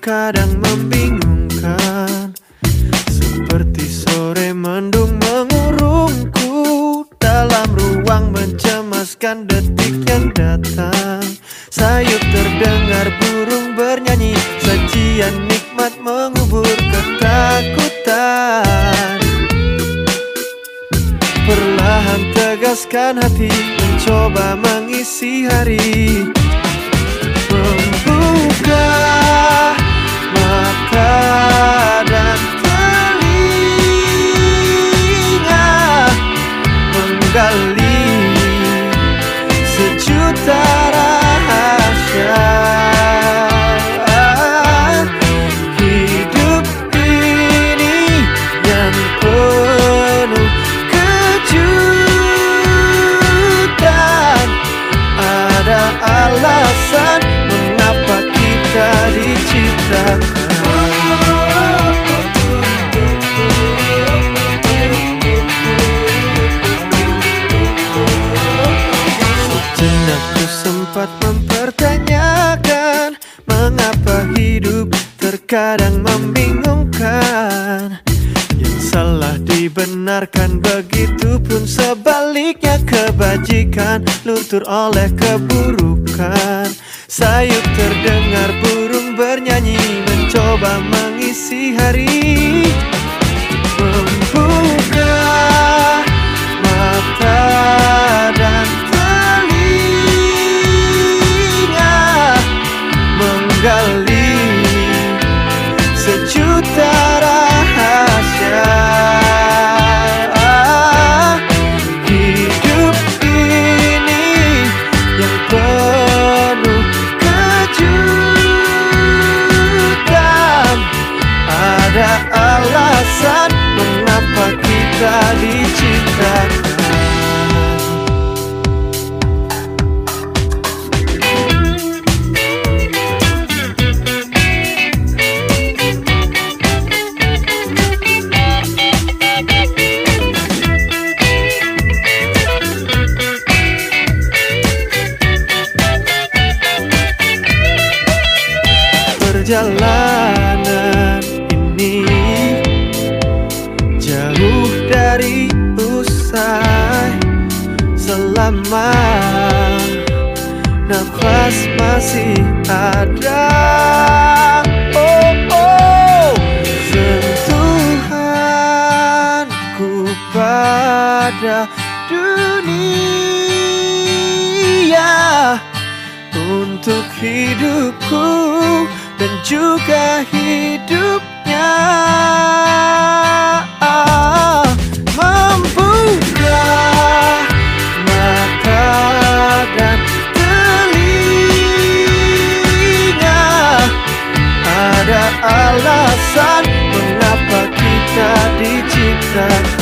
terkadang membingungkan. Seperti sore mendung mengurungku Dalam ruang mencemaskan detik yang datang. Sayup terdengar burung bernyanyi Sajian nikmat mengubur ketakutan. Perlahan tegaskan hati Mencoba mengisi hari. Membuka alasan mengapa kita diciptakan. Sejenak ku sempat mempertanyakan Mengapa hidup terkadang membingungkan salah dibenarkan Begitupun sebaliknya kebajikan Luntur oleh keburukan. Sayup terdengar burung bernyanyi Mencoba mengisi hari Perjalanan ini jauh dari usai selama nafas masih ada. Oh, oh, sentuhanku pada dunia untuk hidupku dan juga hidupnya. Ah, membuka mata dan telinga. Ada alasan mengapa kita diciptakan.